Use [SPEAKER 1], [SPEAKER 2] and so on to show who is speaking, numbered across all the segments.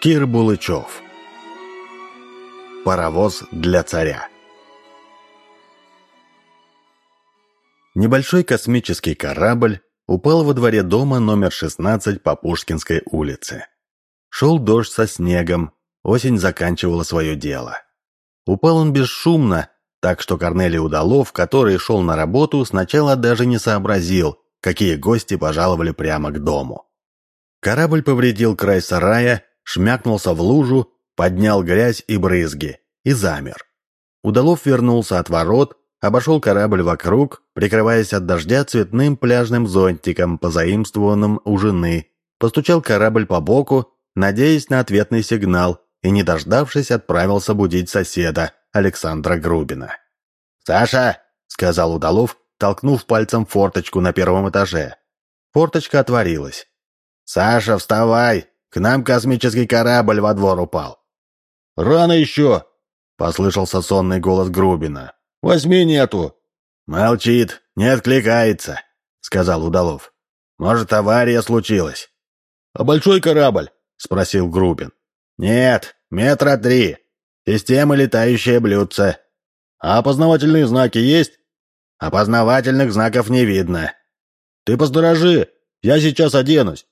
[SPEAKER 1] Кир Булычев. Паровоз для царя. Небольшой космический корабль упал во дворе дома номер 16 по Пушкинской улице. Шел дождь со снегом, осень заканчивала свое дело. Упал он бесшумно, так что Корнелий Удалов, который шел на работу, сначала даже не сообразил, какие гости пожаловали прямо к дому. Корабль повредил край сарая, шмякнулся в лужу, поднял грязь и брызги и замер. Удалов вернулся от ворот, обошел корабль вокруг, прикрываясь от дождя цветным пляжным зонтиком, позаимствованным у жены, постучал корабль по боку, надеясь на ответный сигнал, и, не дождавшись, отправился будить соседа, Александра Грубина. «Саша!» — сказал Удалов, толкнув пальцем форточку на первом этаже. Форточка отворилась. «Саша, вставай! К нам космический корабль во двор упал!»
[SPEAKER 2] «Рано еще!»
[SPEAKER 1] — послышался сонный голос Грубина.
[SPEAKER 2] «Возьми нету!»
[SPEAKER 1] «Молчит, не откликается», — сказал Удалов. «Может, авария случилась?»
[SPEAKER 2] «А большой корабль?»
[SPEAKER 1] — спросил Грубин. «Нет, метра три. Система летающее блюдце.
[SPEAKER 2] А опознавательные знаки есть?»
[SPEAKER 1] «Опознавательных знаков не видно».
[SPEAKER 2] «Ты посторожи, я сейчас оденусь.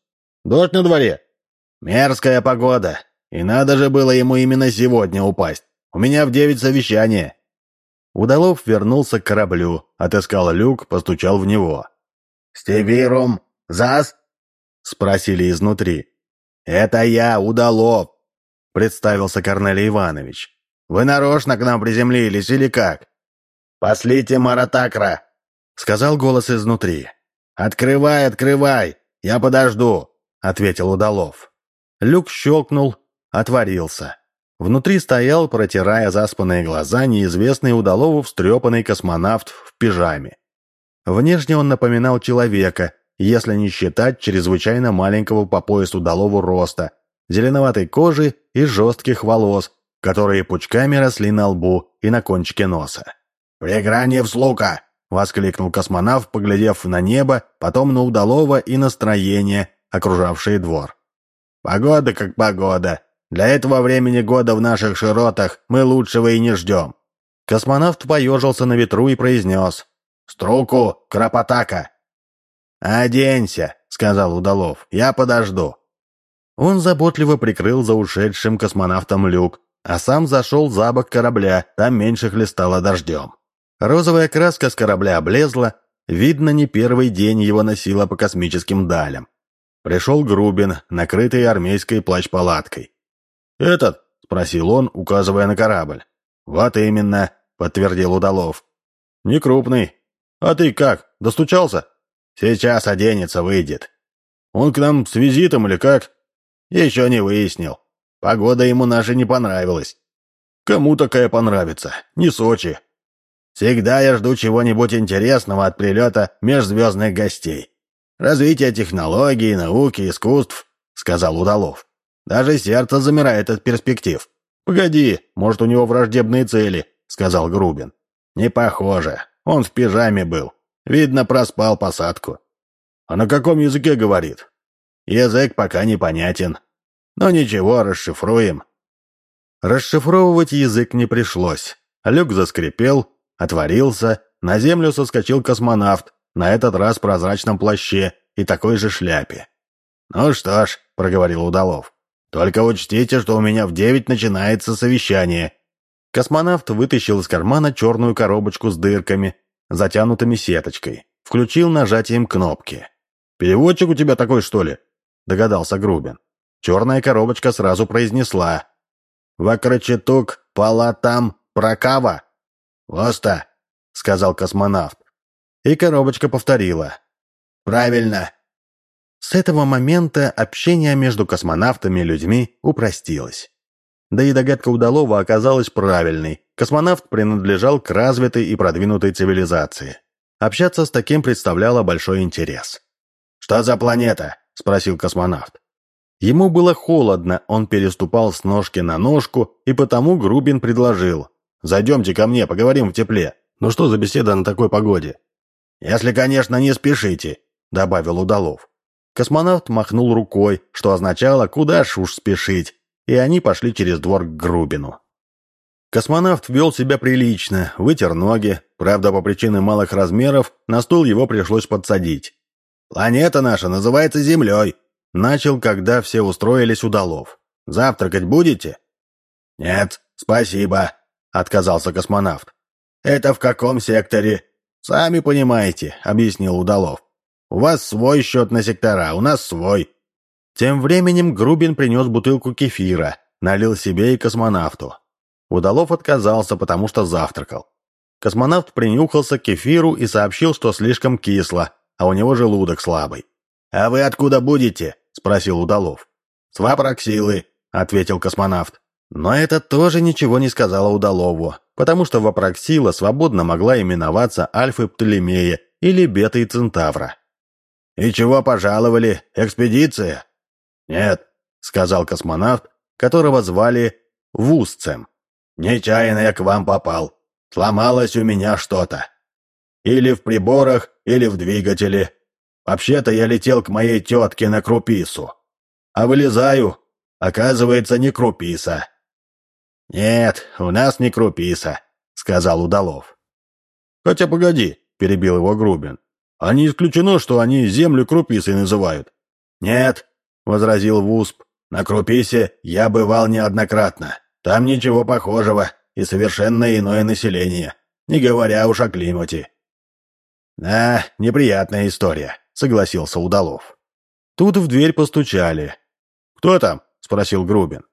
[SPEAKER 2] Дождь на дворе».
[SPEAKER 1] «Мерзкая погода. И надо же было ему именно сегодня упасть. У меня в девять совещание». Удалов вернулся к кораблю, отыскал люк, постучал в него.
[SPEAKER 3] «Стебирум, зас?»
[SPEAKER 1] — спросили изнутри. «Это я, Удалов», — представился Корнелий Иванович. «Вы нарочно к нам приземлились или как?»
[SPEAKER 3] «Послите Маратакра», —
[SPEAKER 1] сказал голос изнутри. «Открывай, открывай, я подожду», — ответил Удалов. Люк щелкнул, отворился. Внутри стоял, протирая заспанные глаза, неизвестный Удалову встрепанный космонавт в пижаме. Внешне он напоминал человека, если не считать чрезвычайно маленького по поясу Удалову роста, зеленоватой кожи и жестких волос, которые пучками росли на лбу и на кончике носа.
[SPEAKER 3] «Преграние в слука!»
[SPEAKER 1] — воскликнул космонавт, поглядев на небо, потом на Удалова и настроение, окружавшее двор. «Погода как погода. Для этого времени года в наших широтах мы лучшего и не ждем». Космонавт поежился на ветру и произнес.
[SPEAKER 3] «Струку, Кропотака!»
[SPEAKER 1] «Оденься», — сказал Удалов, — «я подожду». Он заботливо прикрыл за ушедшим космонавтом люк, а сам зашел за бок корабля, там меньше хлестало дождем. Розовая краска с корабля облезла, видно, не первый день его носило по космическим далям. Пришел Грубин, накрытый армейской плащ-палаткой.
[SPEAKER 2] «Этот?»
[SPEAKER 1] — спросил он, указывая на корабль.
[SPEAKER 2] «Вот именно», — подтвердил Удалов.
[SPEAKER 1] «Не крупный. А ты как, достучался?»
[SPEAKER 2] «Сейчас оденется, выйдет».
[SPEAKER 1] «Он к нам с визитом или как?»
[SPEAKER 2] «Еще не выяснил. Погода ему наша не понравилась».
[SPEAKER 1] «Кому такая понравится? Не Сочи».
[SPEAKER 2] «Всегда я жду чего-нибудь интересного от прилета межзвездных гостей. Развитие технологий, науки, искусств», — сказал Удалов. Даже сердце замирает от перспектив.
[SPEAKER 1] «Погоди, может, у него враждебные цели», — сказал Грубин.
[SPEAKER 2] «Не похоже. Он в пижаме был. Видно, проспал посадку».
[SPEAKER 1] «А на каком языке говорит?»
[SPEAKER 2] «Язык пока непонятен. Но ничего, расшифруем».
[SPEAKER 1] Расшифровывать язык не пришлось. Люк заскрипел, отворился, на землю соскочил космонавт, на этот раз в прозрачном плаще и такой же шляпе.
[SPEAKER 2] «Ну что ж», — проговорил Удалов, только учтите, что у меня в девять начинается совещание».
[SPEAKER 1] Космонавт вытащил из кармана черную коробочку с дырками, затянутыми сеточкой. Включил нажатием кнопки.
[SPEAKER 2] «Переводчик у тебя такой, что ли?»
[SPEAKER 1] — догадался Грубин. Черная коробочка сразу произнесла.
[SPEAKER 3] «Вакрачетук, палатам, прокава».
[SPEAKER 2] «Воста», —
[SPEAKER 1] сказал космонавт. И коробочка повторила.
[SPEAKER 3] «Правильно.
[SPEAKER 1] С этого момента общение между космонавтами и людьми упростилось. Да и догадка Удалова оказалась правильной. Космонавт принадлежал к развитой и продвинутой цивилизации. Общаться с таким представляло большой интерес.
[SPEAKER 2] «Что за планета?» – спросил космонавт.
[SPEAKER 1] Ему было холодно, он переступал с ножки на ножку, и потому Грубин предложил. «Зайдемте ко мне, поговорим в тепле. Ну что за беседа на такой погоде?»
[SPEAKER 2] «Если, конечно, не спешите», – добавил Удалов.
[SPEAKER 1] Космонавт махнул рукой, что означало «куда ж уж спешить». и они пошли через двор к Грубину. Космонавт вел себя прилично, вытер ноги, правда, по причине малых размеров на стул его пришлось подсадить. «Планета наша называется Землей», — начал, когда все устроились удалов. «Завтракать будете?»
[SPEAKER 3] «Нет, спасибо», — отказался космонавт.
[SPEAKER 1] «Это в каком секторе?» «Сами понимаете», — объяснил Удалов. «У вас свой счет на сектора, у нас свой». Тем временем Грубин принес бутылку кефира, налил себе и космонавту. Удалов отказался, потому что завтракал. Космонавт принюхался к кефиру и сообщил, что слишком кисло, а у него желудок слабый. «А вы откуда будете?» — спросил Удалов.
[SPEAKER 3] «С Вапроксилы», — ответил космонавт.
[SPEAKER 1] Но это тоже ничего не сказала Удалову, потому что Вапроксила свободно могла именоваться Альфой Птолемея или Бетой Центавра.
[SPEAKER 3] «И чего пожаловали? Экспедиция?»
[SPEAKER 1] «Нет», — сказал космонавт, которого звали Вусцем.
[SPEAKER 3] «Нечаянно я к вам попал. Сломалось у меня что-то. Или в приборах, или в двигателе. Вообще-то я летел к моей тетке на Крупису. А вылезаю, оказывается, не Круписа.
[SPEAKER 1] «Нет, у нас не Круписа», — сказал Удалов.
[SPEAKER 2] «Хотя погоди», — перебил его Грубин. «А не исключено, что они землю Круписой называют».
[SPEAKER 3] «Нет», — возразил Вусп, — «на Круписе я бывал неоднократно. Там ничего похожего и совершенно иное население, не говоря уж о климате».
[SPEAKER 1] «Да, неприятная история», — согласился Удалов. Тут в дверь постучали.
[SPEAKER 2] «Кто там?» — спросил Грубин.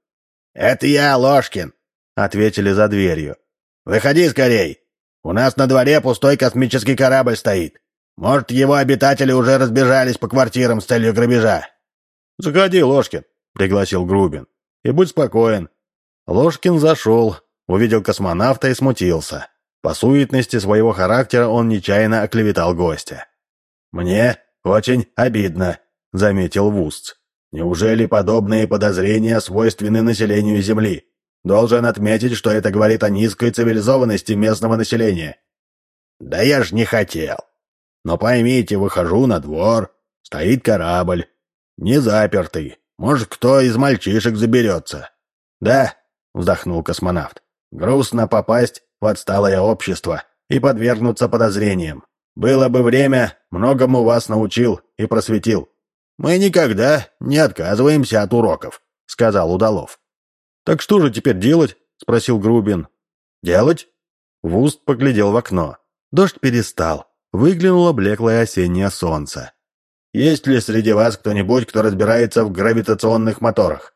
[SPEAKER 3] «Это я, Ложкин», — ответили за дверью. «Выходи скорей. У нас на дворе пустой космический корабль стоит. Может, его обитатели уже разбежались по квартирам с целью грабежа».
[SPEAKER 2] «Заходи, Ложкин», — пригласил Грубин. «И будь спокоен».
[SPEAKER 1] Ложкин зашел, увидел космонавта и смутился. По суетности своего характера он нечаянно оклеветал гостя.
[SPEAKER 3] «Мне очень обидно», — заметил Вустц. «Неужели подобные подозрения свойственны населению Земли? Должен отметить, что это говорит о низкой цивилизованности местного населения. Да я ж не хотел. Но поймите, выхожу на двор, стоит корабль, не запертый. Может, кто из мальчишек заберется. Да, вздохнул космонавт. Грустно попасть в отсталое общество и подвергнуться подозрениям. Было бы время, многому вас научил и просветил. Мы никогда не отказываемся от уроков, сказал Удалов.
[SPEAKER 2] «Так что же теперь делать?» — спросил Грубин.
[SPEAKER 1] «Делать?» Вуст поглядел в окно. Дождь перестал. Выглянуло блеклое осеннее солнце.
[SPEAKER 3] «Есть ли среди вас кто-нибудь, кто разбирается в гравитационных моторах?»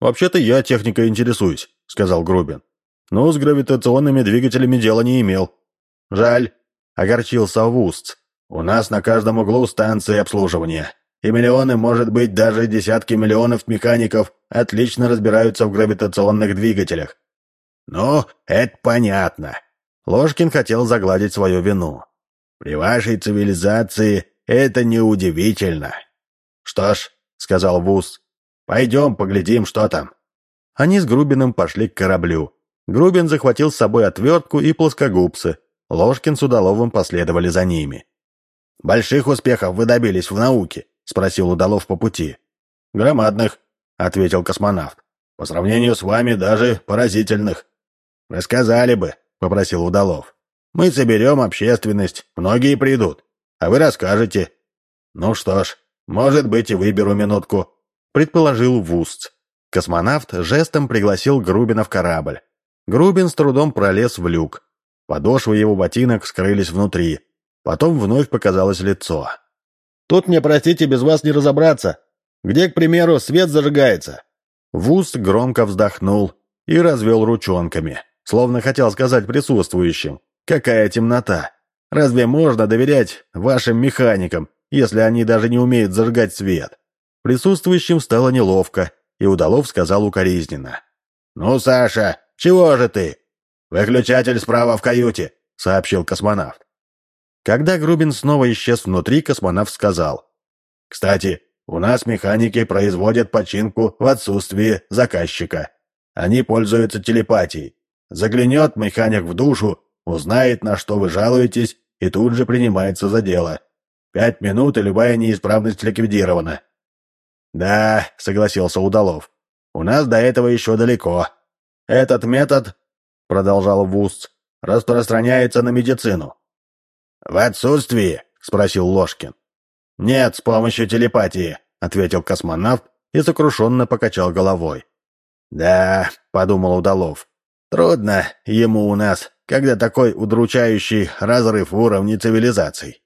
[SPEAKER 2] «Вообще-то я техникой интересуюсь», — сказал Грубин. «Но с гравитационными двигателями дела не имел».
[SPEAKER 3] «Жаль», — огорчился Вуст. «У нас на каждом углу станции обслуживания и миллионы, может быть, даже десятки миллионов механиков отлично разбираются в гравитационных двигателях. Ну, это понятно.
[SPEAKER 1] Ложкин хотел загладить свою вину.
[SPEAKER 3] При вашей цивилизации это неудивительно. Что ж, сказал Вуз, пойдем поглядим, что там.
[SPEAKER 1] Они с Грубиным пошли к кораблю. Грубин захватил с собой отвертку и плоскогубцы. Ложкин с Удаловым последовали за ними.
[SPEAKER 3] «Больших успехов вы добились в науке», — спросил Удалов по пути.
[SPEAKER 2] «Громадных», —
[SPEAKER 3] ответил космонавт. «По сравнению с вами даже поразительных». «Рассказали бы», — попросил Удалов. «Мы соберем общественность, многие придут, а вы расскажете». «Ну что ж, может быть, и выберу минутку», —
[SPEAKER 1] предположил Вустц. Космонавт жестом пригласил Грубина в корабль. Грубин с трудом пролез в люк. Подошвы его ботинок скрылись внутри. Потом вновь показалось лицо.
[SPEAKER 2] Тут мне, простите, без вас не разобраться. Где, к примеру, свет зажигается?»
[SPEAKER 1] Вуст громко вздохнул и развел ручонками, словно хотел сказать присутствующим. «Какая темнота! Разве можно доверять вашим механикам, если они даже не умеют зажигать свет?» Присутствующим стало неловко, и Удалов сказал укоризненно.
[SPEAKER 3] «Ну, Саша, чего же ты? Выключатель справа в каюте», — сообщил космонавт.
[SPEAKER 1] Когда Грубин снова исчез внутри, космонавт сказал.
[SPEAKER 3] «Кстати, у нас механики производят починку в отсутствии заказчика. Они пользуются телепатией. Заглянет механик в душу, узнает, на что вы жалуетесь, и тут же принимается за дело. Пять минут, и любая неисправность ликвидирована».
[SPEAKER 1] «Да», — согласился Удалов.
[SPEAKER 2] У нас до этого еще далеко. Этот метод, — продолжал Вуст, — распространяется на медицину». «В отсутствии?» — спросил Ложкин. «Нет, с помощью телепатии», — ответил космонавт и сокрушенно покачал головой. «Да», — подумал Удалов, — «трудно ему у нас, когда такой удручающий разрыв в уровне цивилизаций».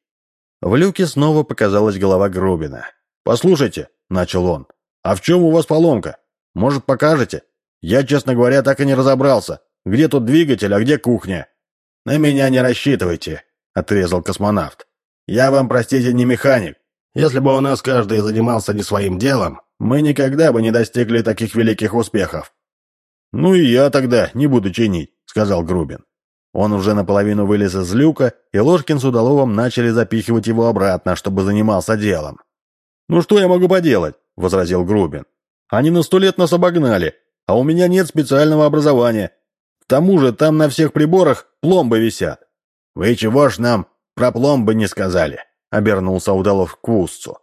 [SPEAKER 2] В люке снова показалась голова Грубина. «Послушайте», — начал он, — «а в чем у вас поломка? Может, покажете? Я, честно говоря, так и не разобрался, где тут двигатель, а где кухня». «На меня не рассчитывайте», — отрезал космонавт. «Я вам, простите, не механик. Если бы у нас каждый занимался не своим делом, мы никогда бы не достигли таких великих успехов». «Ну и я тогда не буду чинить», — сказал Грубин. Он уже наполовину вылез из люка, и Ложкин с Удаловым начали запихивать его обратно, чтобы занимался делом. «Ну что я могу поделать?» — возразил Грубин. «Они на сто лет нас обогнали, а у меня нет специального образования. К тому же там на всех приборах пломбы висят». «Вы чего ж нам про пломбы не сказали?» — обернулся Удалов к Устцу.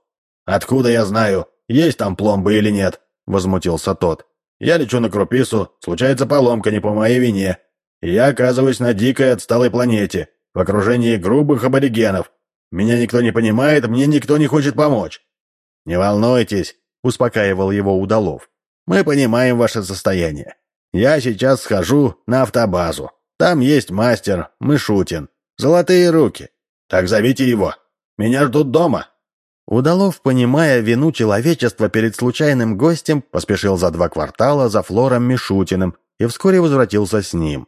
[SPEAKER 2] «Откуда я знаю, есть там пломбы или нет?» — возмутился тот. «Я лечу на Крупису, случается поломка не по моей вине. Я оказываюсь на дикой отсталой планете, в окружении грубых аборигенов. Меня никто не понимает, мне никто не хочет помочь». «Не волнуйтесь», — успокаивал его Удалов. «Мы понимаем ваше состояние. Я сейчас схожу на автобазу. Там есть мастер, Мышутин. Золотые руки. Так зовите его. Меня ждут дома». Удалов, понимая вину человечества перед случайным гостем, поспешил за два квартала за Флором Мишутиным и вскоре возвратился с ним.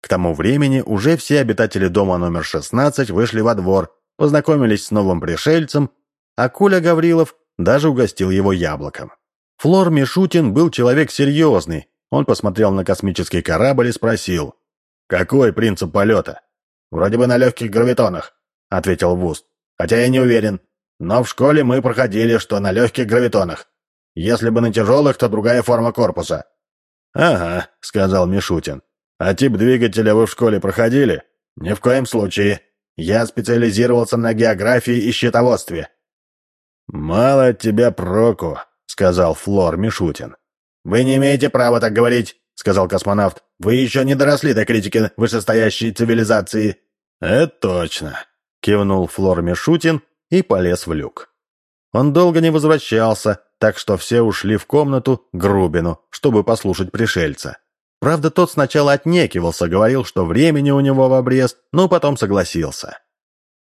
[SPEAKER 2] К тому времени уже все обитатели дома номер 16 вышли во двор, познакомились с новым пришельцем, а Коля Гаврилов даже угостил его яблоком. Флор Мишутин был человек серьезный. Он посмотрел на космический корабль и спросил, «Какой принцип полета?» «Вроде бы на легких гравитонах», — ответил Вуст. «Хотя я не уверен. Но в школе мы проходили, что на легких гравитонах. Если бы на тяжелых, то другая форма корпуса». «Ага», — сказал Мишутин. «А тип двигателя вы в школе проходили?» «Ни в коем случае. Я специализировался на географии и счетоводстве». «Мало от тебя проку», — сказал Флор Мишутин. «Вы не имеете права так говорить», — сказал космонавт. «Вы еще не доросли до критики вышестоящей цивилизации». «Это точно», — кивнул Флор Мишутин и полез в люк. Он долго не возвращался, так что все ушли в комнату Грубину, чтобы послушать пришельца. Правда, тот сначала отнекивался, говорил, что времени у него в обрез, но потом согласился.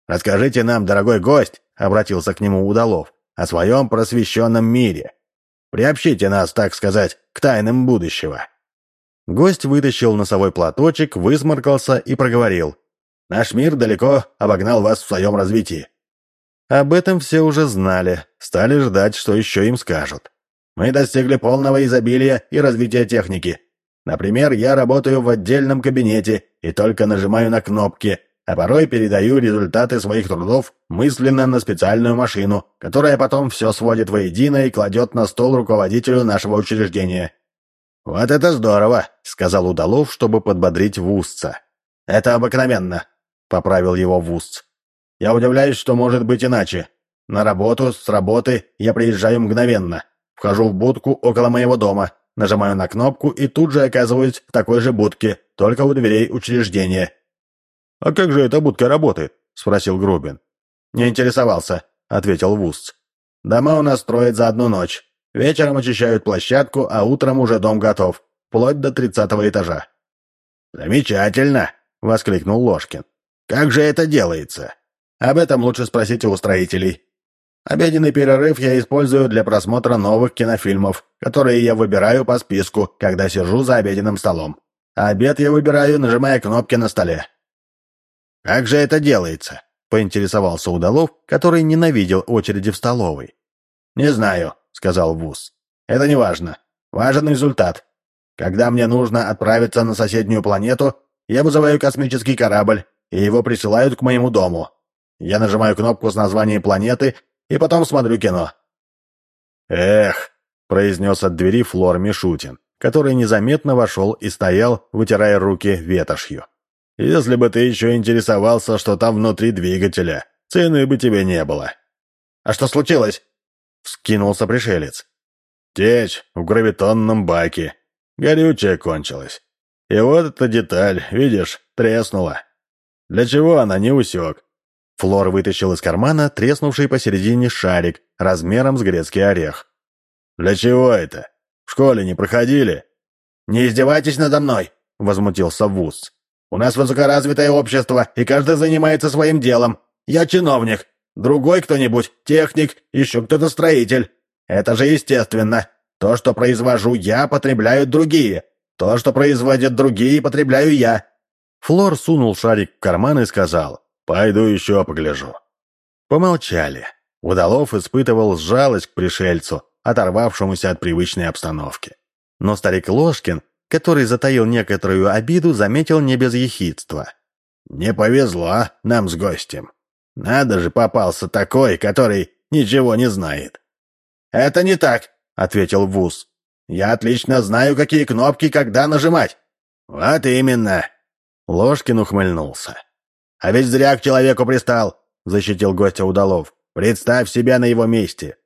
[SPEAKER 2] «Расскажите нам, дорогой гость», — обратился к нему Удалов, — «о своем просвещенном мире. Приобщите нас, так сказать, к тайнам будущего». Гость вытащил носовой платочек, высморкался и проговорил. «Наш мир далеко обогнал вас в своем развитии». Об этом все уже знали, стали ждать, что еще им скажут. «Мы достигли полного изобилия и развития техники. Например, я работаю в отдельном кабинете и только нажимаю на кнопки, а порой передаю результаты своих трудов мысленно на специальную машину, которая потом все сводит воедино и кладет на стол руководителю нашего учреждения. «Вот это здорово!» — сказал Удалов, чтобы подбодрить Вустца. «Это обыкновенно!» — поправил его Вустц. «Я удивляюсь, что может быть иначе. На работу, с работы я приезжаю мгновенно. Вхожу в будку около моего дома, нажимаю на кнопку и тут же оказываюсь в такой же будке, только у дверей учреждения». «А как же эта будка работает?» — спросил Грубин. «Не интересовался», — ответил Вустц. «Дома у нас строят за одну ночь. Вечером очищают площадку, а утром уже дом готов, вплоть до тридцатого этажа». «Замечательно!» — воскликнул Ложкин. «Как же это делается? Об этом лучше спросите у строителей. Обеденный перерыв я использую для просмотра новых кинофильмов, которые я выбираю по списку, когда сижу за обеденным столом. А обед я выбираю, нажимая кнопки на столе». «Как же это делается?» — поинтересовался Удалов, который ненавидел очереди в столовой. «Не знаю», — сказал Вуз. «Это не важно. Важен результат. Когда мне нужно отправиться на соседнюю планету, я вызываю космический корабль, и его присылают к моему дому. Я нажимаю кнопку с названием планеты и потом смотрю кино». «Эх», — произнес от двери Флор Мишутин, который незаметно вошел и стоял, вытирая руки ветошью. «Если бы ты еще интересовался, что там внутри двигателя, цены бы тебе не было». «А что случилось?» — вскинулся пришелец.
[SPEAKER 3] Течь в гравитонном баке. Горючее кончилось. И вот эта деталь, видишь, треснула. Для чего она не усек?
[SPEAKER 1] Флор вытащил из кармана треснувший посередине шарик размером с грецкий орех.
[SPEAKER 3] «Для чего это? В школе не проходили?»
[SPEAKER 2] «Не издевайтесь надо мной!» — возмутился Вуз. «У нас высокоразвитое общество, и каждый занимается своим делом. Я чиновник, другой кто-нибудь — техник, еще кто-то строитель. Это же естественно. То, что произвожу я, потребляют другие. То, что производят другие, потребляю я».
[SPEAKER 1] Флор сунул шарик в карман и сказал,
[SPEAKER 3] «Пойду еще погляжу».
[SPEAKER 1] Помолчали. Удалов испытывал жалость к пришельцу, оторвавшемуся от привычной обстановки. Но старик Ложкин, который затаил некоторую обиду, заметил не без ехидства.
[SPEAKER 2] «Не повезло нам с гостем. Надо же, попался такой, который ничего не знает». «Это не так», — ответил Вуз. «Я отлично знаю, какие кнопки когда нажимать». «Вот именно».
[SPEAKER 1] Ложкин ухмыльнулся.
[SPEAKER 2] «А ведь зря к человеку пристал», — защитил гостя Удалов. «Представь себя на его месте.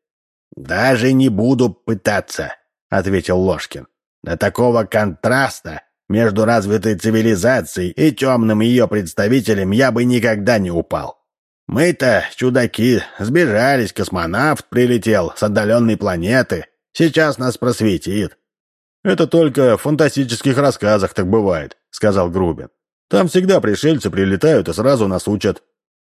[SPEAKER 2] «Даже не буду пытаться», — ответил Ложкин. «До такого контраста между развитой цивилизацией и темным ее представителем я бы никогда не упал. Мы-то, чудаки, сбежались, космонавт прилетел с отдаленной планеты, сейчас нас просветит».
[SPEAKER 3] «Это только в фантастических рассказах так бывает», — сказал Грубин. «Там всегда пришельцы прилетают и сразу нас учат».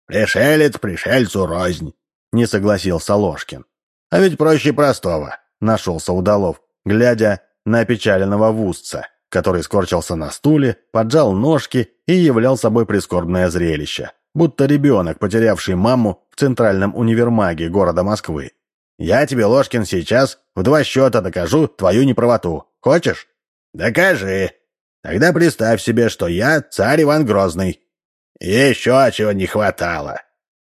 [SPEAKER 2] «Пришелец пришельцу рознь», — не согласился Ложкин.
[SPEAKER 1] А ведь проще простого, нашелся удалов, глядя на опечаленного вузца, который скорчился на стуле, поджал ножки и являл собой прискорбное зрелище, будто ребенок, потерявший маму в центральном универмаге города Москвы. «Я тебе, Ложкин, сейчас в два счета докажу твою неправоту. Хочешь?»
[SPEAKER 2] «Докажи.
[SPEAKER 1] Тогда представь себе, что я царь Иван Грозный».
[SPEAKER 2] «Еще чего не хватало».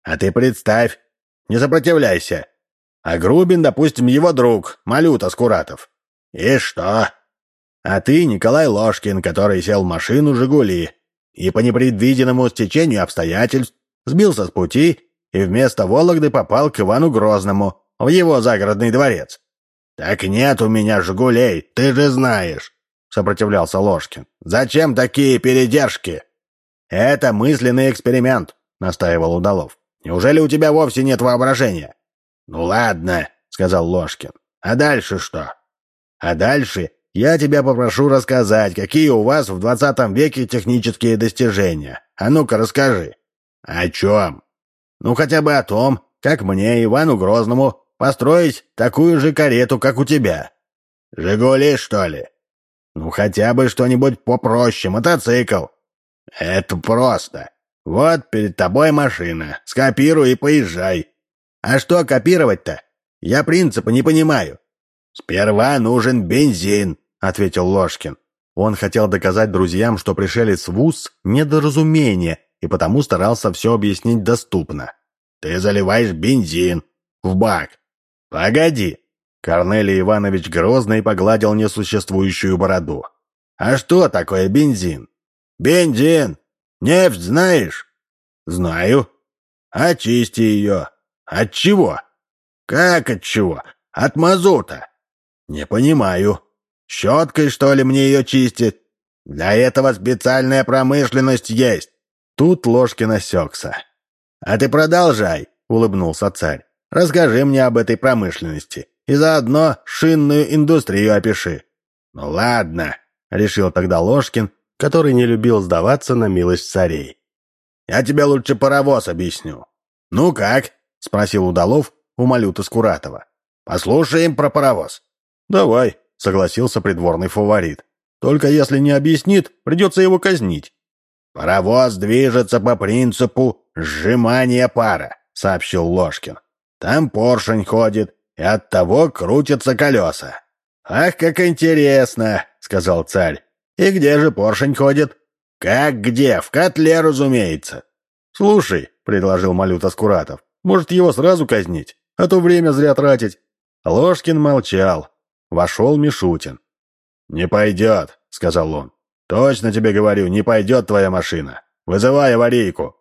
[SPEAKER 1] «А ты представь. Не сопротивляйся. А Грубин, допустим, его друг, Малюта Скуратов.
[SPEAKER 2] И что?
[SPEAKER 1] А ты Николай Ложкин, который сел в машину «Жигули» и по непредвиденному стечению обстоятельств сбился с пути и вместо Вологды попал к Ивану Грозному в его загородный дворец.
[SPEAKER 2] «Так нет у меня «Жигулей», ты же знаешь», — сопротивлялся Ложкин. «Зачем такие передержки?»
[SPEAKER 1] «Это мысленный эксперимент», — настаивал Удалов. «Неужели у тебя вовсе нет воображения?»
[SPEAKER 2] «Ну ладно», — сказал Ложкин. «А дальше что?»
[SPEAKER 1] «А дальше я тебя попрошу рассказать, какие у вас в двадцатом веке технические достижения. А ну-ка расскажи».
[SPEAKER 2] «О чем?»
[SPEAKER 1] «Ну хотя бы о том, как мне, Ивану Грозному, построить такую же карету, как у тебя».
[SPEAKER 2] «Жигули, что ли?»
[SPEAKER 1] «Ну хотя бы что-нибудь попроще, мотоцикл».
[SPEAKER 2] «Это просто. Вот перед тобой машина. Скопируй и поезжай.
[SPEAKER 1] А что копировать-то? Я принципа не понимаю.
[SPEAKER 2] Сперва нужен бензин, ответил Ложкин.
[SPEAKER 1] Он хотел доказать друзьям, что пришелец в УЗ – недоразумение, и потому старался все объяснить доступно.
[SPEAKER 2] «Ты заливаешь бензин в бак».
[SPEAKER 1] «Погоди!» Корнелий Иванович Грозный погладил несуществующую бороду. «А что такое бензин?»
[SPEAKER 2] «Бензин! Нефть знаешь?»
[SPEAKER 1] «Знаю».
[SPEAKER 2] «Очисти ее.
[SPEAKER 1] От чего?
[SPEAKER 2] Как от чего? От мазута.
[SPEAKER 1] Не понимаю. Щеткой, что ли, мне ее чистить?
[SPEAKER 2] Для этого специальная промышленность есть.
[SPEAKER 1] Тут Ложкин осекся.
[SPEAKER 2] А ты продолжай, улыбнулся царь. Расскажи мне об этой промышленности. И заодно шинную индустрию опиши.
[SPEAKER 1] Ну ладно, решил тогда Ложкин, который не любил сдаваться на милость царей.
[SPEAKER 2] Я тебе лучше паровоз объясню.
[SPEAKER 1] Ну как? — спросил Удалов у Малюта Скуратова.
[SPEAKER 2] «Послушаем про паровоз».
[SPEAKER 1] «Давай», — согласился придворный фаворит. «Только если не объяснит, придется его казнить».
[SPEAKER 2] «Паровоз движется по принципу сжимания пара», — сообщил Ложкин. «Там поршень ходит, и от того крутятся колеса».
[SPEAKER 1] «Ах, как интересно!» — сказал царь. «И где же поршень ходит?»
[SPEAKER 2] «Как где? В котле, разумеется».
[SPEAKER 1] «Слушай», — предложил Малюта Скуратов, может, его сразу казнить, а то время зря тратить». Ложкин молчал. Вошел Мишутин.
[SPEAKER 3] «Не пойдет», — сказал он. «Точно тебе говорю, не пойдет твоя машина. Вызывай аварийку».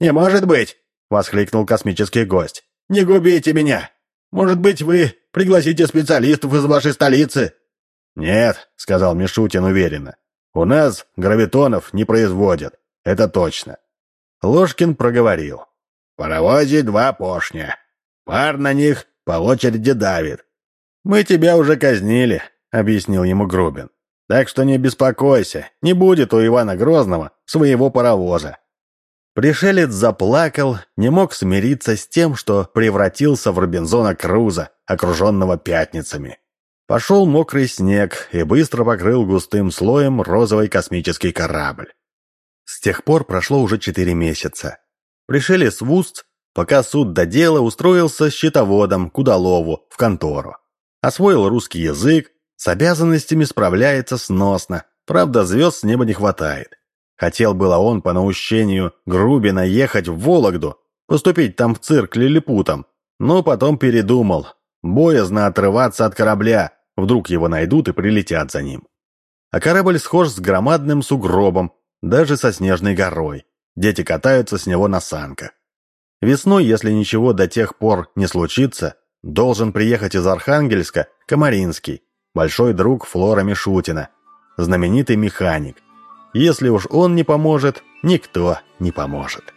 [SPEAKER 1] «Не может быть!» — воскликнул космический гость. «Не губите меня!
[SPEAKER 2] Может быть, вы пригласите специалистов из вашей столицы?»
[SPEAKER 3] «Нет», — сказал Мишутин уверенно. «У нас гравитонов не производят, это точно». Ложкин проговорил.
[SPEAKER 2] «В паровозе два поршня. Пар на них по очереди давит».
[SPEAKER 3] «Мы тебя уже казнили», — объяснил ему Грубин. «Так что не беспокойся, не будет у Ивана Грозного своего паровоза». Пришелец заплакал, не мог смириться с тем, что превратился в Робинзона Круза, окруженного пятницами. Пошел мокрый снег и быстро покрыл густым слоем розовый космический корабль. С тех пор прошло уже четыре месяца. Пришелец Вуст, пока суд до дела, устроился счетоводом к удалову в контору. Освоил русский язык, с обязанностями справляется сносно, правда звезд с неба не хватает. Хотел было он по наущению Грубина ехать в Вологду, поступить там в цирк лилипутом, но потом передумал. Боязно отрываться от корабля, вдруг его найдут и прилетят за ним. А корабль схож с громадным сугробом, даже со снежной горой. Дети катаются с него на санках. Весной, если ничего до тех пор не случится, должен приехать из Архангельска Комаринский, большой друг Флора Мишутина, знаменитый механик. Если уж он не поможет, никто не поможет.